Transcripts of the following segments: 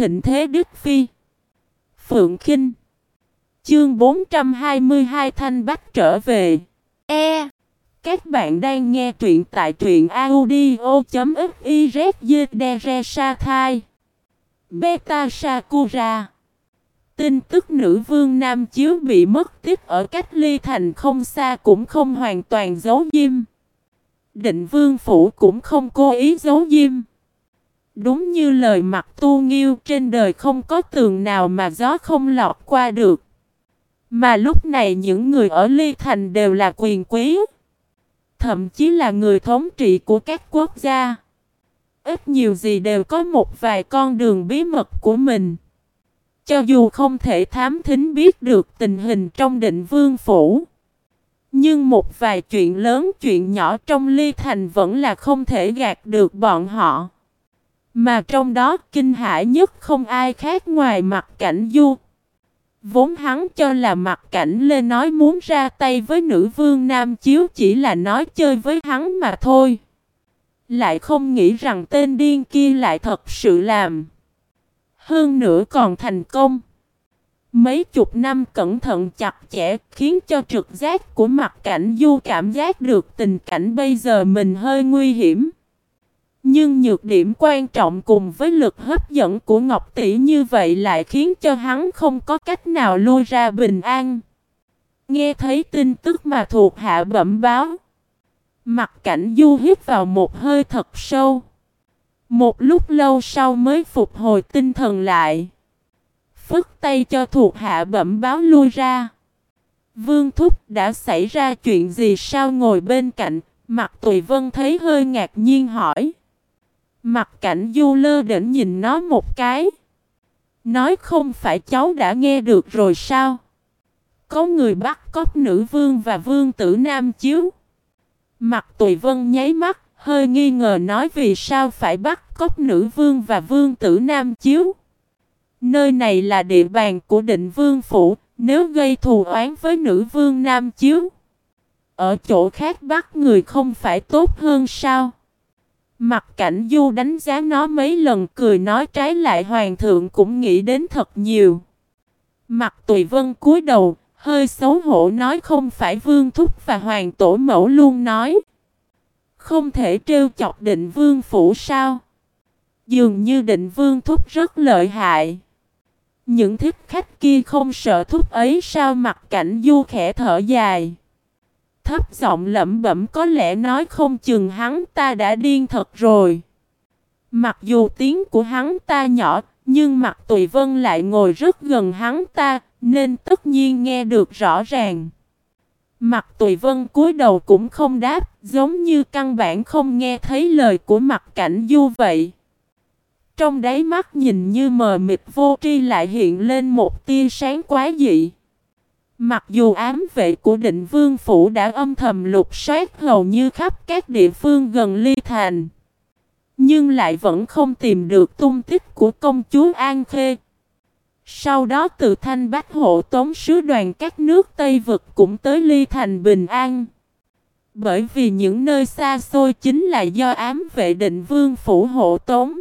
thịnh thế Đức Phi. Phượng Kinh. Chương 422 Thanh Bách trở về. E. Các bạn đang nghe truyện tại truyện audio.fiz Beta Sakura. Tin tức nữ vương Nam Chiếu bị mất tích ở cách ly thành không xa cũng không hoàn toàn giấu diêm. Định vương phủ cũng không cố ý giấu diêm. Đúng như lời mặt tu nghiêu, trên đời không có tường nào mà gió không lọt qua được. Mà lúc này những người ở ly thành đều là quyền quý. Thậm chí là người thống trị của các quốc gia. Ít nhiều gì đều có một vài con đường bí mật của mình. Cho dù không thể thám thính biết được tình hình trong định vương phủ. Nhưng một vài chuyện lớn, chuyện nhỏ trong ly thành vẫn là không thể gạt được bọn họ. Mà trong đó, kinh hãi nhất không ai khác ngoài mặt cảnh du. Vốn hắn cho là mặt cảnh lên nói muốn ra tay với nữ vương Nam Chiếu chỉ là nói chơi với hắn mà thôi. Lại không nghĩ rằng tên điên kia lại thật sự làm. Hơn nữa còn thành công. Mấy chục năm cẩn thận chặt chẽ khiến cho trực giác của mặt cảnh du cảm giác được tình cảnh bây giờ mình hơi nguy hiểm. Nhưng nhược điểm quan trọng cùng với lực hấp dẫn của Ngọc Tỷ như vậy lại khiến cho hắn không có cách nào lui ra bình an. Nghe thấy tin tức mà thuộc hạ bẩm báo. Mặt cảnh du hít vào một hơi thật sâu. Một lúc lâu sau mới phục hồi tinh thần lại. Phức tay cho thuộc hạ bẩm báo lui ra. Vương Thúc đã xảy ra chuyện gì sao ngồi bên cạnh, mặt Tùy Vân thấy hơi ngạc nhiên hỏi. Mặt cảnh du lơ đỉnh nhìn nó một cái. Nói không phải cháu đã nghe được rồi sao? Có người bắt cóc nữ vương và vương tử nam chiếu. Mặt Tùy Vân nháy mắt, hơi nghi ngờ nói vì sao phải bắt cóc nữ vương và vương tử nam chiếu. Nơi này là địa bàn của định vương phủ, nếu gây thù oán với nữ vương nam chiếu. Ở chỗ khác bắt người không phải tốt hơn sao? Mặt cảnh du đánh giá nó mấy lần cười nói trái lại hoàng thượng cũng nghĩ đến thật nhiều. Mặt tùy vân cúi đầu, hơi xấu hổ nói không phải vương thúc và hoàng tổ mẫu luôn nói. Không thể trêu chọc định vương phủ sao? Dường như định vương thúc rất lợi hại. Những thích khách kia không sợ thúc ấy sao mặt cảnh du khẽ thở dài. Thấp giọng lẩm bẩm có lẽ nói không chừng hắn ta đã điên thật rồi. Mặc dù tiếng của hắn ta nhỏ, nhưng mặt tùy vân lại ngồi rất gần hắn ta, nên tất nhiên nghe được rõ ràng. Mặt tùy vân cúi đầu cũng không đáp, giống như căn bản không nghe thấy lời của mặt cảnh du vậy. Trong đáy mắt nhìn như mờ mịt vô tri lại hiện lên một tia sáng quá dị. Mặc dù ám vệ của định vương phủ đã âm thầm lục soát hầu như khắp các địa phương gần ly thành. Nhưng lại vẫn không tìm được tung tích của công chúa An Khê. Sau đó từ thanh bách hộ tống sứ đoàn các nước Tây Vực cũng tới ly thành bình an. Bởi vì những nơi xa xôi chính là do ám vệ định vương phủ hộ tống.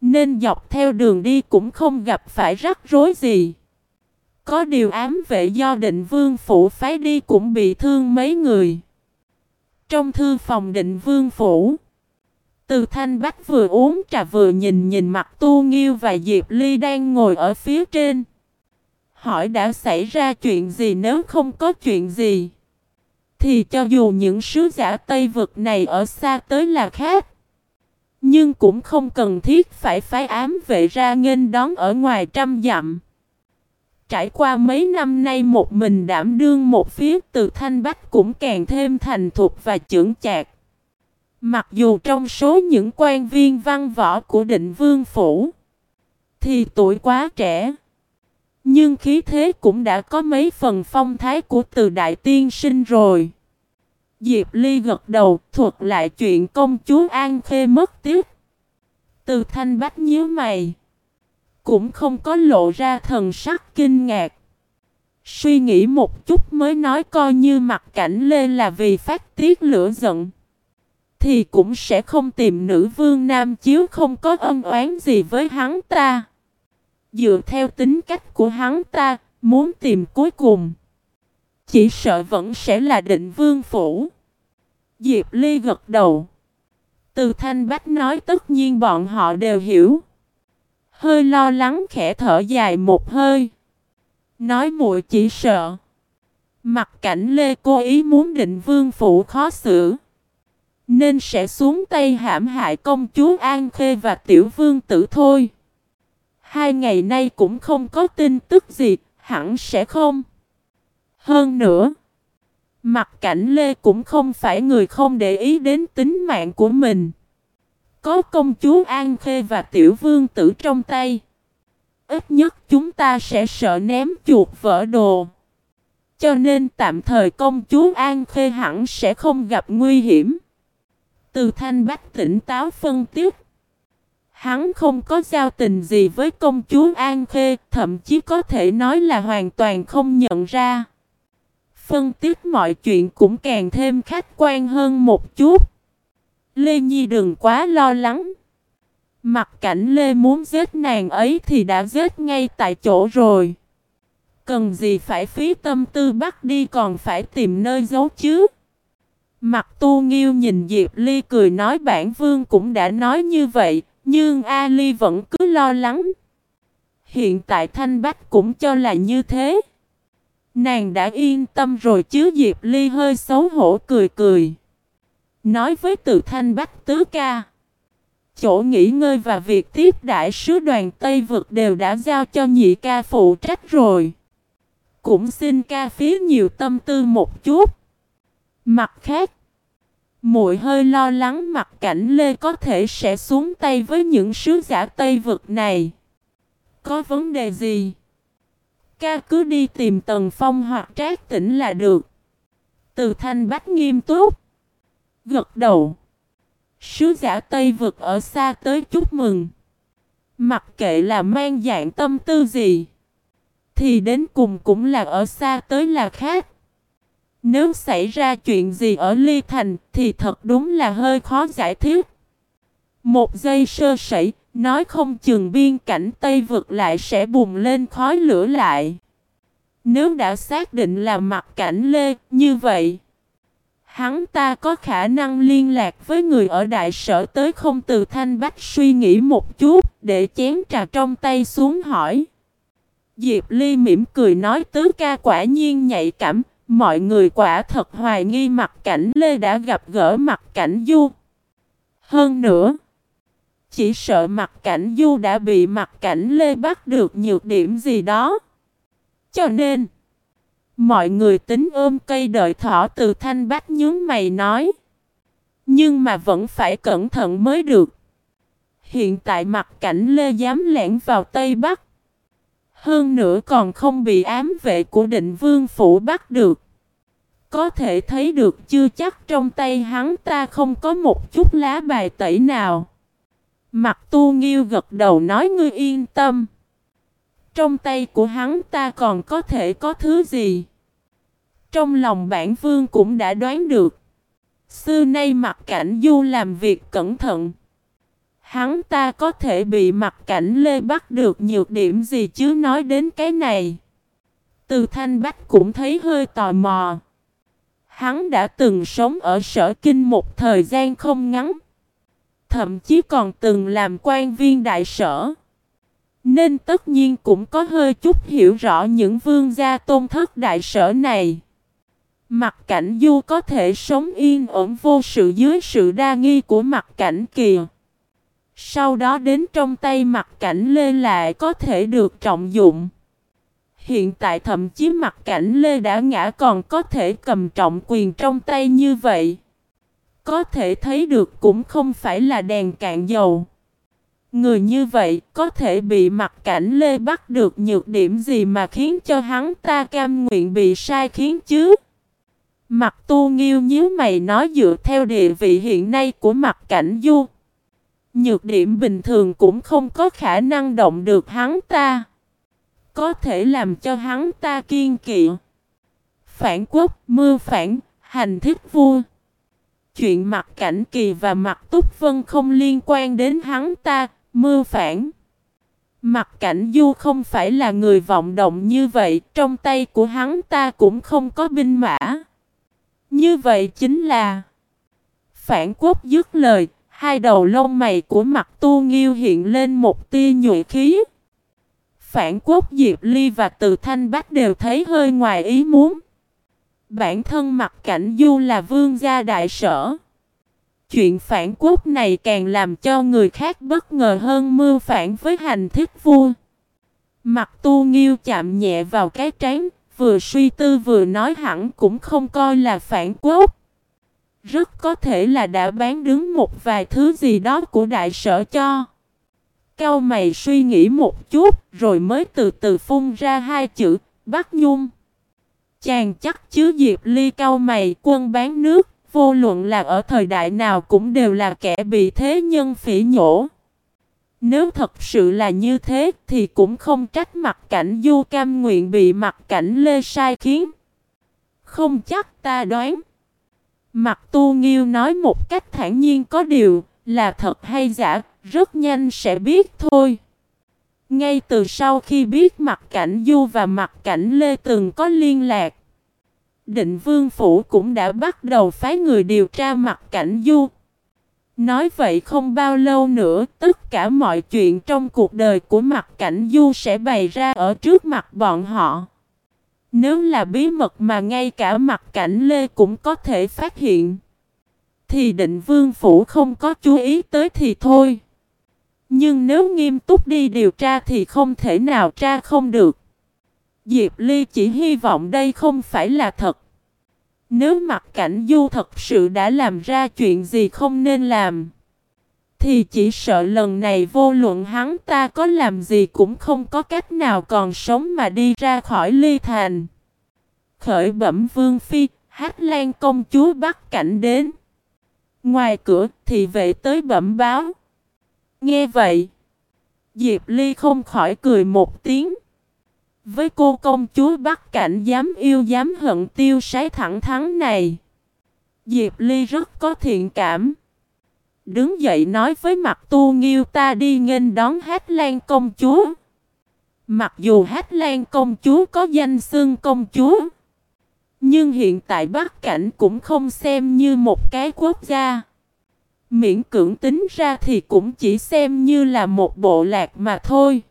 Nên dọc theo đường đi cũng không gặp phải rắc rối gì. Có điều ám vệ do định vương phủ phái đi cũng bị thương mấy người. Trong thư phòng định vương phủ, từ thanh bách vừa uống trà vừa nhìn nhìn mặt tu nghiêu và Diệp Ly đang ngồi ở phía trên. Hỏi đã xảy ra chuyện gì nếu không có chuyện gì. Thì cho dù những sứ giả Tây vực này ở xa tới là khác. Nhưng cũng không cần thiết phải phái ám vệ ra nghênh đón ở ngoài trăm dặm. Trải qua mấy năm nay một mình đảm đương một phía, từ thanh bách cũng càng thêm thành thục và trưởng chạc. Mặc dù trong số những quan viên văn võ của định vương phủ thì tuổi quá trẻ. Nhưng khí thế cũng đã có mấy phần phong thái của từ đại tiên sinh rồi. Diệp Ly gật đầu, thuật lại chuyện công chúa An Khê mất tiếc. Từ thanh bách nhíu mày cũng không có lộ ra thần sắc kinh ngạc. Suy nghĩ một chút mới nói coi như mặt cảnh lên là vì phát tiết lửa giận. Thì cũng sẽ không tìm nữ vương nam chiếu không có ân oán gì với hắn ta. Dựa theo tính cách của hắn ta, muốn tìm cuối cùng. Chỉ sợ vẫn sẽ là định vương phủ. Diệp Ly gật đầu. Từ Thanh Bách nói tất nhiên bọn họ đều hiểu. Hơi lo lắng khẽ thở dài một hơi. Nói muội chỉ sợ. Mặt cảnh Lê cố ý muốn định vương phủ khó xử. Nên sẽ xuống tay hãm hại công chúa An Khê và tiểu vương tử thôi. Hai ngày nay cũng không có tin tức gì, hẳn sẽ không. Hơn nữa, mặt cảnh Lê cũng không phải người không để ý đến tính mạng của mình. Có công chúa An Khê và tiểu vương tử trong tay. Ít nhất chúng ta sẽ sợ ném chuột vỡ đồ. Cho nên tạm thời công chúa An Khê hẳn sẽ không gặp nguy hiểm. Từ thanh bách tỉnh táo phân tiếp. Hắn không có giao tình gì với công chúa An Khê, thậm chí có thể nói là hoàn toàn không nhận ra. Phân tích mọi chuyện cũng càng thêm khách quan hơn một chút. Lê Nhi đừng quá lo lắng. Mặt cảnh Lê muốn giết nàng ấy thì đã giết ngay tại chỗ rồi. Cần gì phải phí tâm tư bắt đi còn phải tìm nơi giấu chứ. Mặt tu nghiêu nhìn Diệp Ly cười nói bản vương cũng đã nói như vậy, nhưng A Ly vẫn cứ lo lắng. Hiện tại Thanh Bách cũng cho là như thế. Nàng đã yên tâm rồi chứ Diệp Ly hơi xấu hổ cười cười. Nói với từ Thanh Bách Tứ Ca. Chỗ nghỉ ngơi và việc tiếp đại sứ đoàn Tây Vực đều đã giao cho nhị ca phụ trách rồi. Cũng xin ca phí nhiều tâm tư một chút. Mặt khác, muội hơi lo lắng mặt cảnh Lê có thể sẽ xuống tay với những sứ giả Tây Vực này. Có vấn đề gì? Ca cứ đi tìm Tần Phong hoặc Trác Tỉnh là được. Từ thanh bách nghiêm túc. Gật đầu. Sứ giả Tây vực ở xa tới chúc mừng. Mặc kệ là mang dạng tâm tư gì. Thì đến cùng cũng là ở xa tới là khác. Nếu xảy ra chuyện gì ở Ly Thành thì thật đúng là hơi khó giải thích. Một giây sơ sẩy, nói không chừng biên cảnh Tây vực lại sẽ bùng lên khói lửa lại. Nếu đã xác định là mặt cảnh Lê, như vậy Hắn ta có khả năng liên lạc với người ở đại sở tới không từ thanh bách suy nghĩ một chút để chén trà trong tay xuống hỏi. Diệp Ly mỉm cười nói tứ ca quả nhiên nhạy cảm, mọi người quả thật hoài nghi mặt cảnh Lê đã gặp gỡ mặt cảnh Du. Hơn nữa, chỉ sợ mặt cảnh Du đã bị mặt cảnh Lê bắt được nhược điểm gì đó. Cho nên, Mọi người tính ôm cây đợi thỏ từ thanh bách nhướng mày nói. Nhưng mà vẫn phải cẩn thận mới được. Hiện tại mặt cảnh Lê dám lẻn vào Tây Bắc. Hơn nữa còn không bị ám vệ của định vương phủ bắt được. Có thể thấy được chưa chắc trong tay hắn ta không có một chút lá bài tẩy nào. Mặt tu nghiêu gật đầu nói ngươi yên tâm. Trong tay của hắn ta còn có thể có thứ gì? Trong lòng bản vương cũng đã đoán được. Xưa nay mặt cảnh du làm việc cẩn thận. Hắn ta có thể bị mặt cảnh lê bắt được nhược điểm gì chứ nói đến cái này. Từ thanh bách cũng thấy hơi tò mò. Hắn đã từng sống ở sở kinh một thời gian không ngắn. Thậm chí còn từng làm quan viên đại sở. Nên tất nhiên cũng có hơi chút hiểu rõ những vương gia tôn thất đại sở này. Mặt cảnh du có thể sống yên ổn vô sự dưới sự đa nghi của mặt cảnh kìa. Sau đó đến trong tay mặt cảnh lê lại có thể được trọng dụng. Hiện tại thậm chí mặt cảnh lê đã ngã còn có thể cầm trọng quyền trong tay như vậy. Có thể thấy được cũng không phải là đèn cạn dầu. Người như vậy có thể bị mặt cảnh lê bắt được nhược điểm gì mà khiến cho hắn ta cam nguyện bị sai khiến chứ? Mặt tu nghiêu nhíu mày nói dựa theo địa vị hiện nay của mặt cảnh du. Nhược điểm bình thường cũng không có khả năng động được hắn ta. Có thể làm cho hắn ta kiên kỵ. Phản quốc, mưa phản, hành thích vua. Chuyện mặt cảnh kỳ và mặt túc vân không liên quan đến hắn ta, mưa phản. Mặt cảnh du không phải là người vọng động như vậy, trong tay của hắn ta cũng không có binh mã. Như vậy chính là Phản quốc dứt lời, hai đầu lông mày của mặt tu nghiêu hiện lên một tia nhuệ khí. Phản quốc Diệp Ly và Từ Thanh Bách đều thấy hơi ngoài ý muốn. Bản thân mặt cảnh du là vương gia đại sở. Chuyện phản quốc này càng làm cho người khác bất ngờ hơn mưu phản với hành thích vua. Mặt tu nghiêu chạm nhẹ vào cái trán, vừa suy tư vừa nói hẳn cũng không coi là phản quốc. Rất có thể là đã bán đứng một vài thứ gì đó của đại sở cho. Cao mày suy nghĩ một chút, rồi mới từ từ phun ra hai chữ, bắt nhung. Chàng chắc chứ Diệp Ly cao mày quân bán nước, vô luận là ở thời đại nào cũng đều là kẻ bị thế nhân phỉ nhổ. Nếu thật sự là như thế thì cũng không trách mặt cảnh du cam nguyện bị mặt cảnh lê sai khiến. Không chắc ta đoán. Mặt tu nghiêu nói một cách thản nhiên có điều là thật hay giả, rất nhanh sẽ biết thôi. Ngay từ sau khi biết mặt cảnh du và mặt cảnh lê từng có liên lạc, định vương phủ cũng đã bắt đầu phái người điều tra mặt cảnh du. Nói vậy không bao lâu nữa, tất cả mọi chuyện trong cuộc đời của mặt cảnh du sẽ bày ra ở trước mặt bọn họ. Nếu là bí mật mà ngay cả mặt cảnh Lê cũng có thể phát hiện, thì định vương phủ không có chú ý tới thì thôi. Nhưng nếu nghiêm túc đi điều tra thì không thể nào tra không được. Diệp Ly chỉ hy vọng đây không phải là thật. Nếu mặt cảnh du thật sự đã làm ra chuyện gì không nên làm Thì chỉ sợ lần này vô luận hắn ta có làm gì cũng không có cách nào còn sống mà đi ra khỏi ly thành. Khởi bẩm vương phi, hát lan công chúa bắt cảnh đến. Ngoài cửa thì vệ tới bẩm báo. Nghe vậy Diệp Ly không khỏi cười một tiếng với cô công chúa Bắc Cảnh dám yêu dám hận tiêu sái thẳng thắn này. Diệp Ly rất có thiện cảm. Đứng dậy nói với mặt tu nghiêu, ta đi nghênh đón Hát Lan công chúa. Mặc dù Hát Lan công chúa có danh xưng công chúa. Nhưng hiện tại Bắc Cảnh cũng không xem như một cái quốc gia. Miễn cưỡng tính ra thì cũng chỉ xem như là một bộ lạc mà thôi.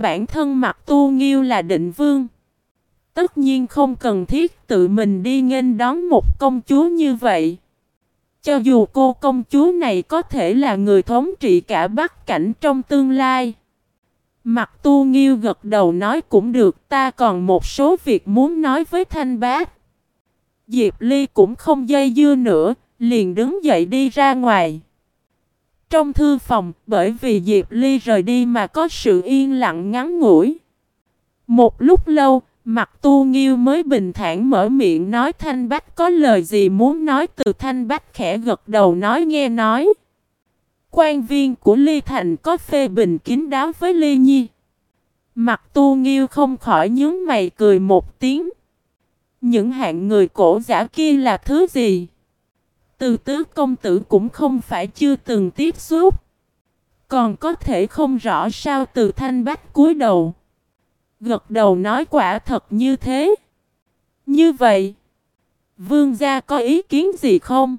Bản thân mặt tu nghiêu là định vương. Tất nhiên không cần thiết tự mình đi nghênh đón một công chúa như vậy. Cho dù cô công chúa này có thể là người thống trị cả Bắc Cảnh trong tương lai. Mặt tu nghiêu gật đầu nói cũng được ta còn một số việc muốn nói với Thanh Bác. Diệp Ly cũng không dây dưa nữa, liền đứng dậy đi ra ngoài. Trong thư phòng, bởi vì Diệp Ly rời đi mà có sự yên lặng ngắn ngủi. Một lúc lâu, mặt tu nghiêu mới bình thản mở miệng nói Thanh Bách có lời gì muốn nói từ Thanh Bách khẽ gật đầu nói nghe nói. Quan viên của Ly Thành có phê bình kín đáo với Ly Nhi. Mặt tu nghiêu không khỏi nhướng mày cười một tiếng. Những hạng người cổ giả kia là thứ gì? Từ tứ công tử cũng không phải chưa từng tiếp xúc. Còn có thể không rõ sao từ thanh bách cúi đầu. Gật đầu nói quả thật như thế. Như vậy, vương gia có ý kiến gì không?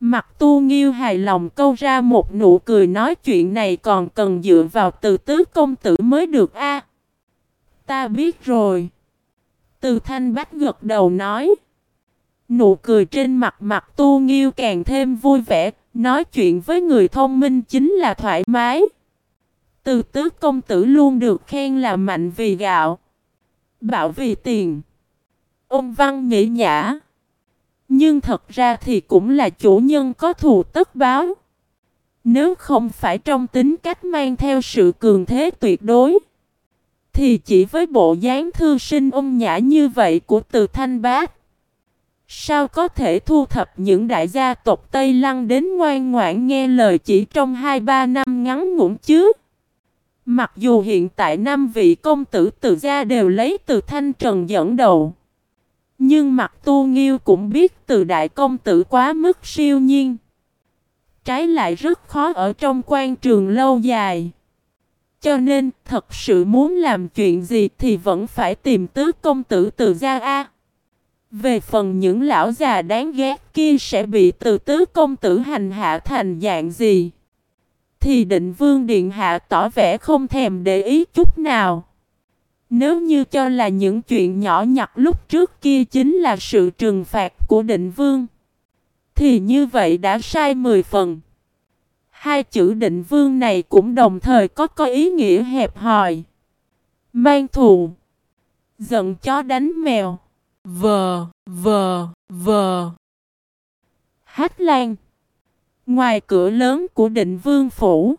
Mặt tu nghiêu hài lòng câu ra một nụ cười nói chuyện này còn cần dựa vào từ tứ công tử mới được a. ta biết rồi. Từ thanh bách gật đầu nói. Nụ cười trên mặt mặt tu nghiêu càng thêm vui vẻ, nói chuyện với người thông minh chính là thoải mái. Từ tứ công tử luôn được khen là mạnh vì gạo, bạo vì tiền, ôn văn nghĩ nhã. Nhưng thật ra thì cũng là chủ nhân có thù tất báo. Nếu không phải trong tính cách mang theo sự cường thế tuyệt đối, thì chỉ với bộ dáng thư sinh ôn nhã như vậy của từ thanh bác, Sao có thể thu thập những đại gia tộc Tây Lăng đến ngoan ngoãn nghe lời chỉ trong 2-3 năm ngắn ngủn chứ? Mặc dù hiện tại năm vị công tử từ gia đều lấy từ thanh trần dẫn đầu. Nhưng mặt tu nghiêu cũng biết từ đại công tử quá mức siêu nhiên. Trái lại rất khó ở trong quan trường lâu dài. Cho nên, thật sự muốn làm chuyện gì thì vẫn phải tìm tứ công tử từ gia A. Về phần những lão già đáng ghét kia sẽ bị từ tứ công tử hành hạ thành dạng gì? Thì định vương điện hạ tỏ vẻ không thèm để ý chút nào. Nếu như cho là những chuyện nhỏ nhặt lúc trước kia chính là sự trừng phạt của định vương. Thì như vậy đã sai 10 phần. Hai chữ định vương này cũng đồng thời có có ý nghĩa hẹp hòi. Mang thù. Giận chó đánh mèo. Vờ, vờ, vờ. Hát lan. Ngoài cửa lớn của định vương phủ.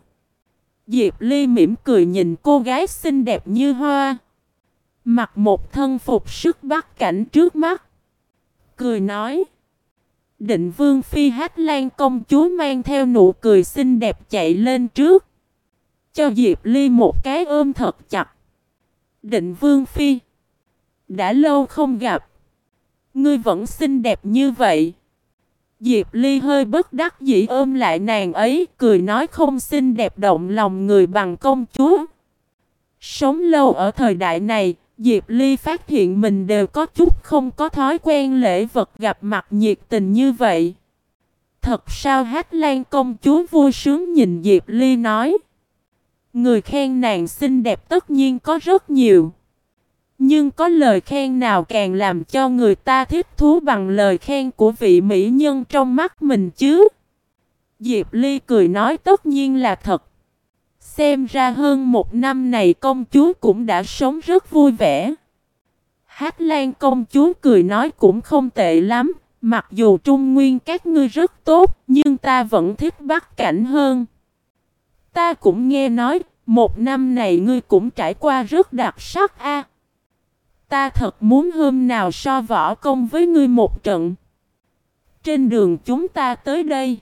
Diệp Ly mỉm cười nhìn cô gái xinh đẹp như hoa. Mặc một thân phục sức bắt cảnh trước mắt. Cười nói. Định vương phi hát lan công chúa mang theo nụ cười xinh đẹp chạy lên trước. Cho Diệp Ly một cái ôm thật chặt. Định vương phi. Đã lâu không gặp. Ngươi vẫn xinh đẹp như vậy. Diệp Ly hơi bất đắc dĩ ôm lại nàng ấy, cười nói không xinh đẹp động lòng người bằng công chúa. Sống lâu ở thời đại này, Diệp Ly phát hiện mình đều có chút không có thói quen lễ vật gặp mặt nhiệt tình như vậy. Thật sao hát lan công chúa vui sướng nhìn Diệp Ly nói. Người khen nàng xinh đẹp tất nhiên có rất nhiều. Nhưng có lời khen nào càng làm cho người ta thích thú bằng lời khen của vị mỹ nhân trong mắt mình chứ? Diệp Ly cười nói tất nhiên là thật. Xem ra hơn một năm này công chúa cũng đã sống rất vui vẻ. Hát Lan công chúa cười nói cũng không tệ lắm, mặc dù trung nguyên các ngươi rất tốt, nhưng ta vẫn thích bắt cảnh hơn. Ta cũng nghe nói, một năm này ngươi cũng trải qua rất đặc sắc a. Ta thật muốn hôm nào so võ công với ngươi một trận. Trên đường chúng ta tới đây.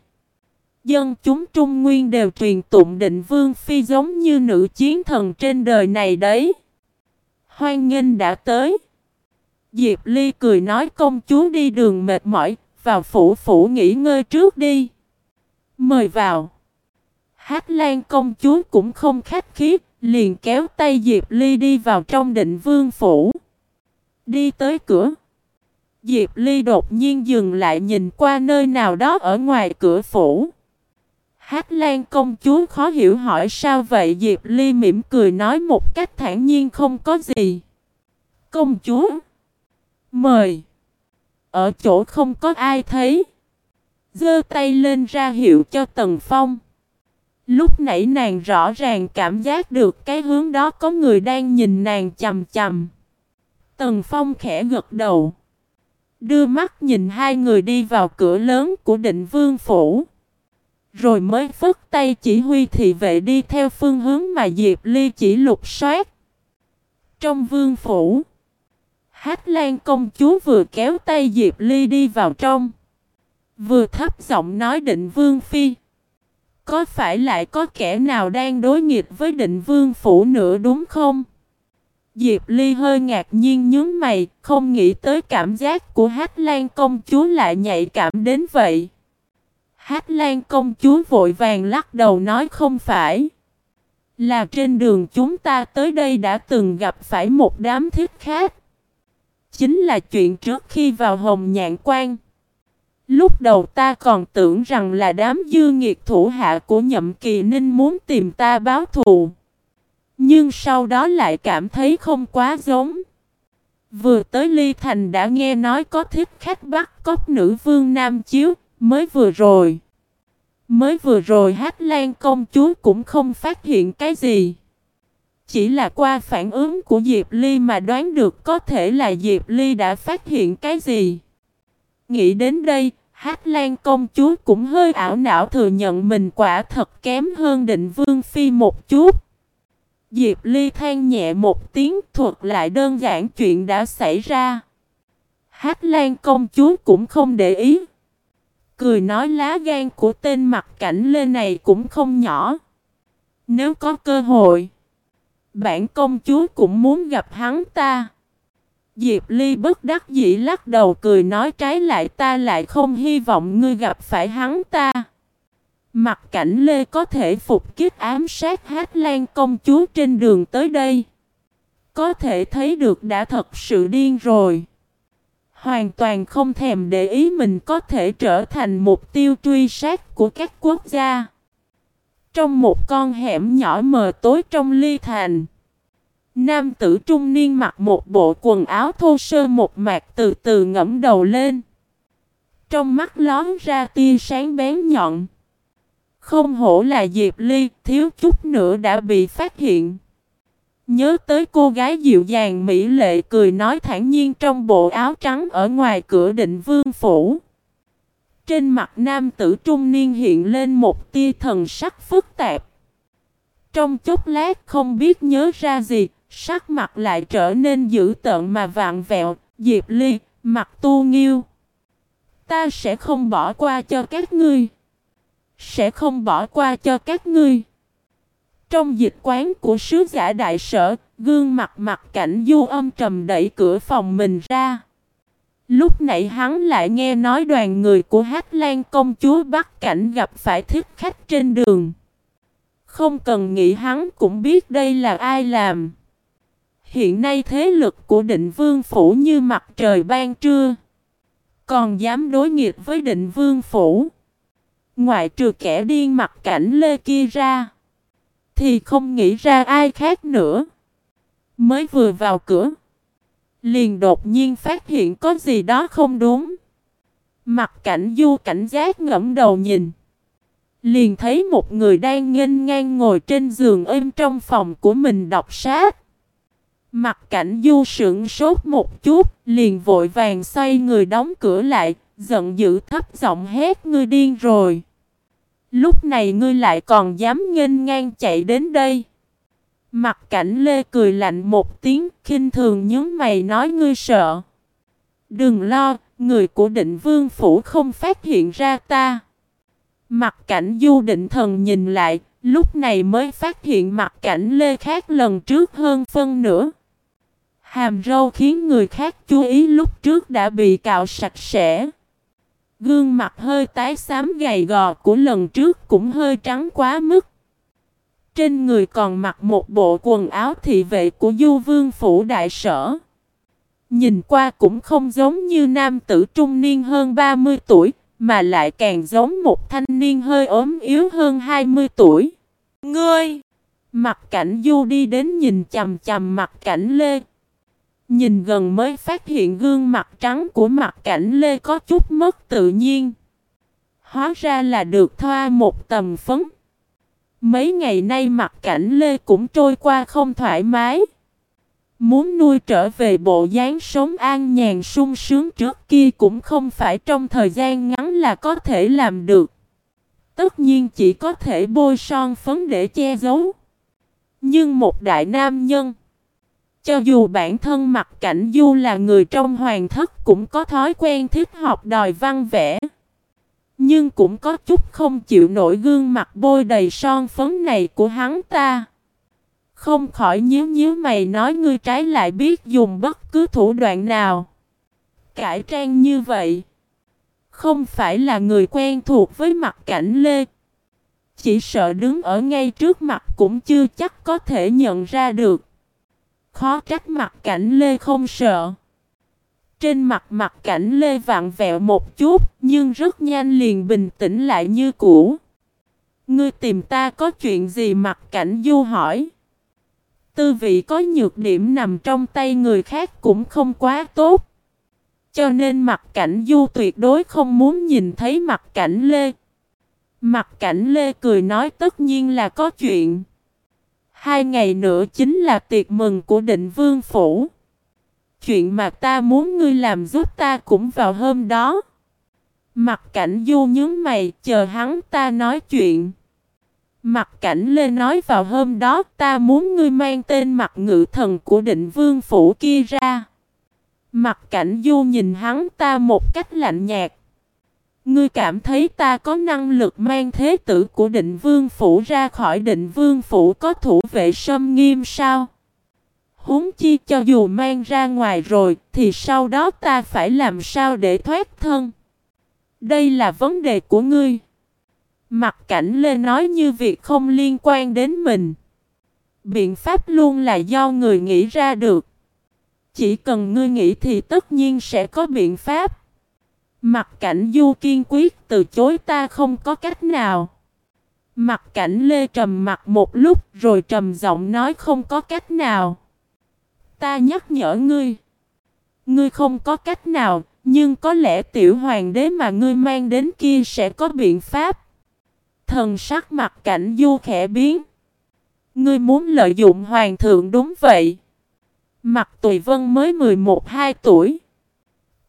Dân chúng Trung Nguyên đều truyền tụng định vương phi giống như nữ chiến thần trên đời này đấy. Hoan nghênh đã tới. Diệp Ly cười nói công chúa đi đường mệt mỏi, vào phủ phủ nghỉ ngơi trước đi. Mời vào. Hát Lan công chúa cũng không khách khí, liền kéo tay Diệp Ly đi vào trong định vương phủ. Đi tới cửa. Diệp Ly đột nhiên dừng lại nhìn qua nơi nào đó ở ngoài cửa phủ. Hát Lan công chúa khó hiểu hỏi, sao vậy Diệp Ly mỉm cười nói một cách thản nhiên, không có gì. Công chúa. Mời. Ở chỗ không có ai thấy. Giơ tay lên ra hiệu cho Tần Phong. Lúc nãy nàng rõ ràng cảm giác được cái hướng đó, có người đang nhìn nàng chầm chầm. Tần Phong khẽ gật đầu. Đưa mắt nhìn hai người đi vào cửa lớn của định vương phủ. Rồi mới phất tay chỉ huy thị vệ đi theo phương hướng mà Diệp Ly chỉ lục soát. Trong vương phủ, Hát Lan công chúa vừa kéo tay Diệp Ly đi vào trong. Vừa thấp giọng nói định vương phi. Có phải lại có kẻ nào đang đối nghịch với định vương phủ nữa đúng không? Diệp Ly hơi ngạc nhiên nhướng mày, không nghĩ tới cảm giác của Hát Lan công chúa lại nhạy cảm đến vậy. Hát Lan công chúa vội vàng lắc đầu nói không phải. Là trên đường chúng ta tới đây đã từng gặp phải một đám thiết khác. Chính là chuyện trước khi vào hồng nhạn quan. Lúc đầu ta còn tưởng rằng là đám dư nghiệt thủ hạ của nhậm kỳ ninh muốn tìm ta báo thù. Nhưng sau đó lại cảm thấy không quá giống. Vừa tới Ly Thành đã nghe nói có thiết khách bắt cóc nữ vương Nam Chiếu, mới vừa rồi. Mới vừa rồi Hát Lan công chúa cũng không phát hiện cái gì. Chỉ là qua phản ứng của Diệp Ly mà đoán được có thể là Diệp Ly đã phát hiện cái gì. Nghĩ đến đây, Hát Lan công chúa cũng hơi ảo não thừa nhận mình quả thật kém hơn định vương phi một chút. Diệp Ly than nhẹ một tiếng thuật lại đơn giản chuyện đã xảy ra. Hát Lan công chúa cũng không để ý. Cười nói lá gan của tên mặt cảnh lên này cũng không nhỏ. Nếu có cơ hội, bản công chúa cũng muốn gặp hắn ta. Diệp Ly bất đắc dĩ lắc đầu cười nói trái lại ta lại không hy vọng ngươi gặp phải hắn ta. Mặt cảnh Lê có thể phục kích ám sát Hát Lan công chúa trên đường tới đây. Có thể thấy được đã thật sự điên rồi. Hoàn toàn không thèm để ý mình có thể trở thành mục tiêu truy sát của các quốc gia. Trong một con hẻm nhỏ mờ tối trong ly thành. Nam tử trung niên mặc một bộ quần áo thô sơ một mạc từ từ ngẫm đầu lên. Trong mắt lón ra tia sáng bén nhọn. Không hổ là Diệp Ly, thiếu chút nữa đã bị phát hiện. Nhớ tới cô gái dịu dàng mỹ lệ cười nói thản nhiên trong bộ áo trắng ở ngoài cửa định vương phủ. Trên mặt nam tử trung niên hiện lên một tia thần sắc phức tạp. Trong chốc lát không biết nhớ ra gì, sắc mặt lại trở nên dữ tợn mà vạn vẹo, Diệp Ly, mặt tu nghiêu. Ta sẽ không bỏ qua cho các ngươi. Sẽ không bỏ qua cho các ngươi. Trong dịch quán của sứ giả đại sở, gương mặt mặt cảnh du âm trầm đẩy cửa phòng mình ra. Lúc nãy hắn lại nghe nói đoàn người của Hát Lan công chúa Bắc Cảnh gặp phải thích khách trên đường. Không cần nghĩ hắn cũng biết đây là ai làm. Hiện nay thế lực của định vương phủ như mặt trời ban trưa. Còn dám đối nghịch với định vương phủ. Ngoại trừ kẻ điên mặt cảnh lê kia ra. Thì không nghĩ ra ai khác nữa. Mới vừa vào cửa. Liền đột nhiên phát hiện có gì đó không đúng. Mặt cảnh du cảnh giác ngẫm đầu nhìn. Liền thấy một người đang nghênh ngang ngồi trên giường êm trong phòng của mình đọc sách. Mặt cảnh du sững sốt một chút, liền vội vàng xoay người đóng cửa lại, giận dữ thấp giọng hét ngươi điên rồi. Lúc này ngươi lại còn dám nghênh ngang chạy đến đây. Mặt cảnh lê cười lạnh một tiếng, khinh thường nhớ mày nói ngươi sợ. Đừng lo, người của định vương phủ không phát hiện ra ta. Mặt cảnh du định thần nhìn lại, lúc này mới phát hiện mặt cảnh lê khác lần trước hơn phân nữa. Hàm râu khiến người khác chú ý lúc trước đã bị cạo sạch sẽ. Gương mặt hơi tái xám gầy gò của lần trước cũng hơi trắng quá mức. Trên người còn mặc một bộ quần áo thị vệ của Du Vương Phủ Đại Sở. Nhìn qua cũng không giống như nam tử trung niên hơn 30 tuổi, mà lại càng giống một thanh niên hơi ốm yếu hơn 20 tuổi. Ngươi! Mặt cảnh Du đi đến nhìn chầm chầm mặt cảnh Lê. Nhìn gần mới phát hiện gương mặt trắng của mặt cảnh Lê có chút mất tự nhiên. Hóa ra là được thoa một tầm phấn. Mấy ngày nay mặt cảnh Lê cũng trôi qua không thoải mái. Muốn nuôi trở về bộ dáng sống an nhàn sung sướng trước kia cũng không phải trong thời gian ngắn là có thể làm được. Tất nhiên chỉ có thể bôi son phấn để che giấu. Nhưng một đại nam nhân cho dù bản thân mặt cảnh du là người trong hoàng thất cũng có thói quen thích học đòi văn vẽ. Nhưng cũng có chút không chịu nổi gương mặt bôi đầy son phấn này của hắn ta. Không khỏi nhíu nhíu mày nói ngươi trái lại biết dùng bất cứ thủ đoạn nào. Cải trang như vậy. Không phải là người quen thuộc với mặt cảnh lê. Chỉ sợ đứng ở ngay trước mặt cũng chưa chắc có thể nhận ra được. Khó trách mặt cảnh Lê không sợ. Trên mặt mặt cảnh Lê vặn vẹo một chút, nhưng rất nhanh liền bình tĩnh lại như cũ. Ngươi tìm ta có chuyện gì mặt cảnh du hỏi. Tư vị có nhược điểm nằm trong tay người khác cũng không quá tốt. Cho nên mặt cảnh du tuyệt đối không muốn nhìn thấy mặt cảnh Lê. Mặt cảnh Lê cười nói tất nhiên là có chuyện. Hai ngày nữa chính là tiệc mừng của định vương phủ. Chuyện mà ta muốn ngươi làm giúp ta cũng vào hôm đó. Mặt cảnh du nhướng mày, chờ hắn ta nói chuyện. Mặt cảnh lê nói vào hôm đó, ta muốn ngươi mang tên mặt ngự thần của định vương phủ kia ra. Mặt cảnh du nhìn hắn ta một cách lạnh nhạt. Ngươi cảm thấy ta có năng lực mang thế tử của định vương phủ ra khỏi định vương phủ có thủ vệ sâm nghiêm sao? Huống chi cho dù mang ra ngoài rồi thì sau đó ta phải làm sao để thoát thân? Đây là vấn đề của ngươi. Mặt cảnh Lê nói như việc không liên quan đến mình. Biện pháp luôn là do người nghĩ ra được. Chỉ cần ngươi nghĩ thì tất nhiên sẽ có biện pháp. Mặt cảnh Du kiên quyết từ chối ta không có cách nào. Mặt cảnh Lê trầm mặt một lúc rồi trầm giọng nói không có cách nào. Ta nhắc nhở ngươi. Ngươi không có cách nào, nhưng có lẽ tiểu hoàng đế mà ngươi mang đến kia sẽ có biện pháp. Thần sắc mặt cảnh du khẽ biến. Ngươi muốn lợi dụng hoàng thượng đúng vậy. Mặt tùy vân mới 11-12 tuổi.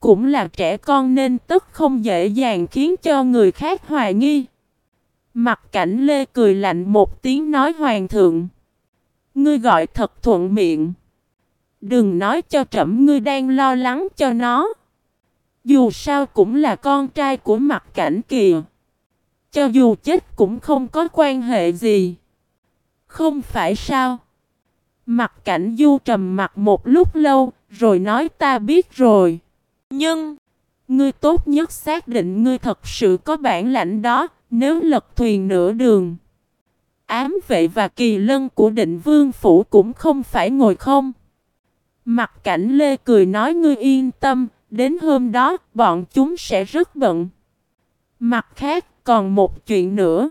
Cũng là trẻ con nên tức không dễ dàng khiến cho người khác hoài nghi. Mặt cảnh lê cười lạnh một tiếng nói hoàng thượng. Ngươi gọi thật thuận miệng. Đừng nói cho trẫm ngươi đang lo lắng cho nó. Dù sao cũng là con trai của mặt cảnh kìa. Cho dù chết cũng không có quan hệ gì. Không phải sao? Mặt cảnh du trầm mặt một lúc lâu, rồi nói ta biết rồi. Nhưng, ngươi tốt nhất xác định ngươi thật sự có bản lãnh đó, nếu lật thuyền nửa đường. Ám vệ và kỳ lân của định vương phủ cũng không phải ngồi không. Mặt cảnh Lê cười nói ngươi yên tâm, đến hôm đó bọn chúng sẽ rất bận. Mặt khác, còn một chuyện nữa.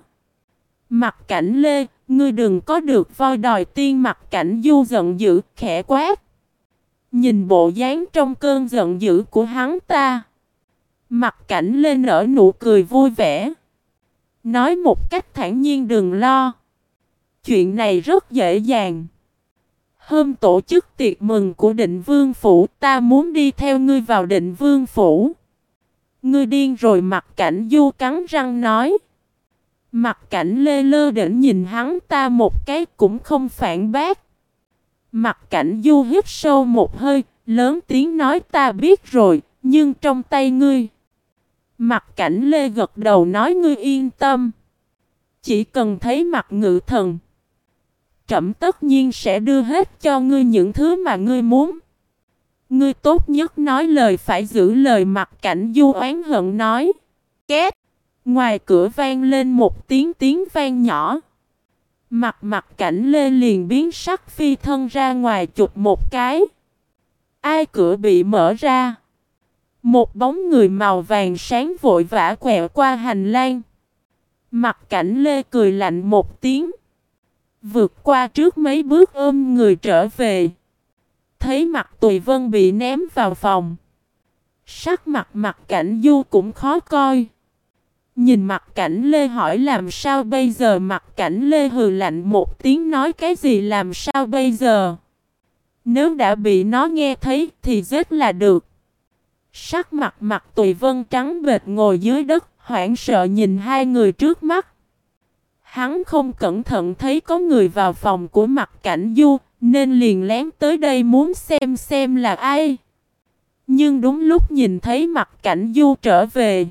Mặt cảnh Lê, ngươi đừng có được voi đòi tiên mặt cảnh du giận dữ, khẽ quát. Nhìn bộ dáng trong cơn giận dữ của hắn ta. Mặt cảnh lên nở nụ cười vui vẻ. Nói một cách thản nhiên đừng lo. Chuyện này rất dễ dàng. Hôm tổ chức tiệc mừng của định vương phủ, ta muốn đi theo ngươi vào định vương phủ. Ngươi điên rồi, mặt cảnh du cắn răng nói. Mặt cảnh lê lơ đỉnh nhìn hắn ta một cái cũng không phản bác. Mặt cảnh du hít sâu một hơi, lớn tiếng nói ta biết rồi, nhưng trong tay ngươi. Mặt cảnh lê gật đầu nói ngươi yên tâm. Chỉ cần thấy mặt ngự thần. Trẩm tất nhiên sẽ đưa hết cho ngươi những thứ mà ngươi muốn. Ngươi tốt nhất nói lời phải giữ lời mặt cảnh du oán hận nói. Két. Ngoài cửa vang lên một tiếng tiếng vang nhỏ. Mặt mặt cảnh lê liền biến sắc phi thân ra ngoài chụp một cái. Ai cửa bị mở ra. Một bóng người màu vàng sáng vội vã quẹo qua hành lang. Mặt cảnh lê cười lạnh một tiếng. Vượt qua trước mấy bước ôm người trở về. Thấy mặt Tùy Vân bị ném vào phòng. Sắc mặt mặt cảnh du cũng khó coi. Nhìn mặt cảnh Lê hỏi làm sao bây giờ mặt cảnh Lê hừ lạnh một tiếng nói cái gì làm sao bây giờ. Nếu đã bị nó nghe thấy thì giết là được. Sắc mặt mặt Tùy Vân trắng bệt ngồi dưới đất hoảng sợ nhìn hai người trước mắt. Hắn không cẩn thận thấy có người vào phòng của mặt cảnh du, nên liền lén tới đây muốn xem xem là ai. Nhưng đúng lúc nhìn thấy mặt cảnh du trở về.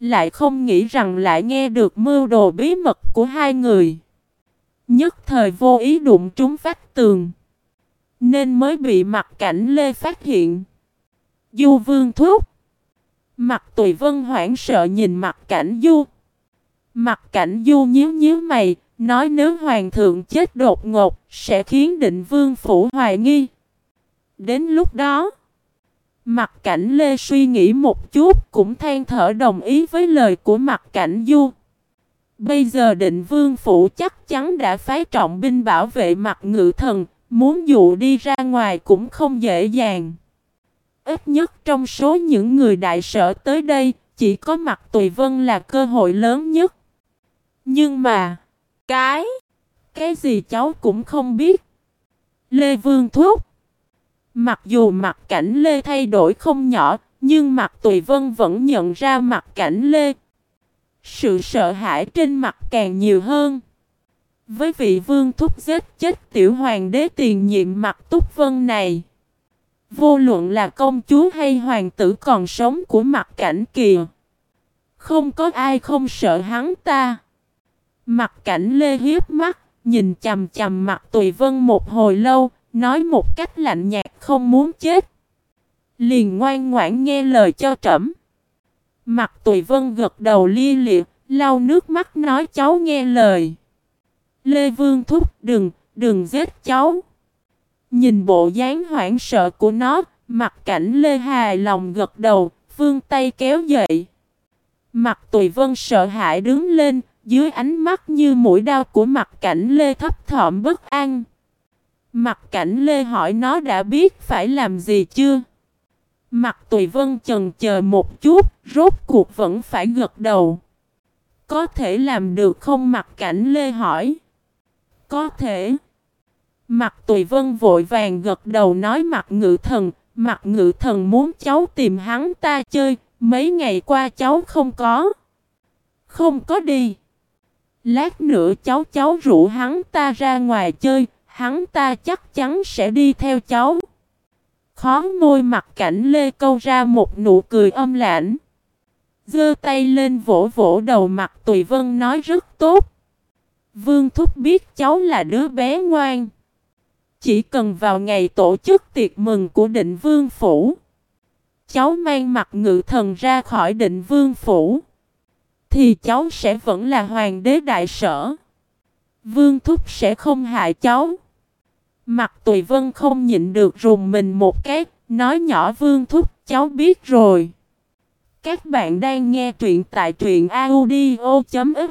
Lại không nghĩ rằng lại nghe được mưu đồ bí mật của hai người. Nhất thời vô ý đụng trúng vách tường. Nên mới bị mặt cảnh Lê phát hiện. Du vương thúc. Mặt tùy vân hoảng sợ nhìn mặt cảnh du. Mặt cảnh du nhíu nhíu mày, nói nếu hoàng thượng chết đột ngột, sẽ khiến định vương phủ hoài nghi. Đến lúc đó, mặt cảnh Lê suy nghĩ một chút, cũng than thở đồng ý với lời của mặt cảnh du. Bây giờ định vương phủ chắc chắn đã phái trọng binh bảo vệ mặt ngự thần, muốn dụ đi ra ngoài cũng không dễ dàng. Ít nhất trong số những người đại sở tới đây, chỉ có mặt Tùy Vân là cơ hội lớn nhất. Nhưng mà, cái, cái gì cháu cũng không biết. Lê Vương thúc. Mặc dù mặt cảnh Lê thay đổi không nhỏ, nhưng mặt Tùy Vân vẫn nhận ra mặt cảnh Lê. Sự sợ hãi trên mặt càng nhiều hơn. Với vị vương thúc giết chết tiểu hoàng đế tiền nhiệm mặt túc vân này. Vô luận là công chúa hay hoàng tử còn sống của mặt cảnh kìa. Không có ai không sợ hắn ta. Mặt cảnh lê hiếp mắt, nhìn chầm chầm mặt tùy vân một hồi lâu, nói một cách lạnh nhạt không muốn chết. Liền ngoan ngoãn nghe lời cho trẫm. Mặt tùy vân gật đầu lia liệt, lau nước mắt nói cháu nghe lời. Lê Vương thúc đừng, đừng giết cháu. Nhìn bộ dáng hoảng sợ của nó, mặt cảnh Lê hài lòng gật đầu, vương tay kéo dậy. Mặt tùy vân sợ hãi đứng lên, dưới ánh mắt như mũi đao của mặt cảnh Lê thấp thỏm bất an. Mặt cảnh Lê hỏi nó đã biết phải làm gì chưa? Mặt tùy vân chần chờ một chút, rốt cuộc vẫn phải gật đầu. Có thể làm được không mặt cảnh Lê hỏi? Có thể. Mặt tùy vân vội vàng gật đầu nói mặt ngự thần, mặt ngự thần muốn cháu tìm hắn ta chơi, mấy ngày qua cháu không có. Không có đi. Lát nữa cháu cháu rủ hắn ta ra ngoài chơi, hắn ta chắc chắn sẽ đi theo cháu. Khó môi mặt cảnh lê câu ra một nụ cười âm lãnh. Dơ tay lên vỗ vỗ đầu mặt Tùy Vân nói rất tốt. Vương Thúc biết cháu là đứa bé ngoan. Chỉ cần vào ngày tổ chức tiệc mừng của định vương phủ. Cháu mang mặt ngự thần ra khỏi định vương phủ. Thì cháu sẽ vẫn là hoàng đế đại sở. Vương Thúc sẽ không hại cháu. Mặt Tùy Vân không nhịn được rùng mình một cái, nói nhỏ Vương Thúc, cháu biết rồi. Các bạn đang nghe truyện tại truyện audio.fif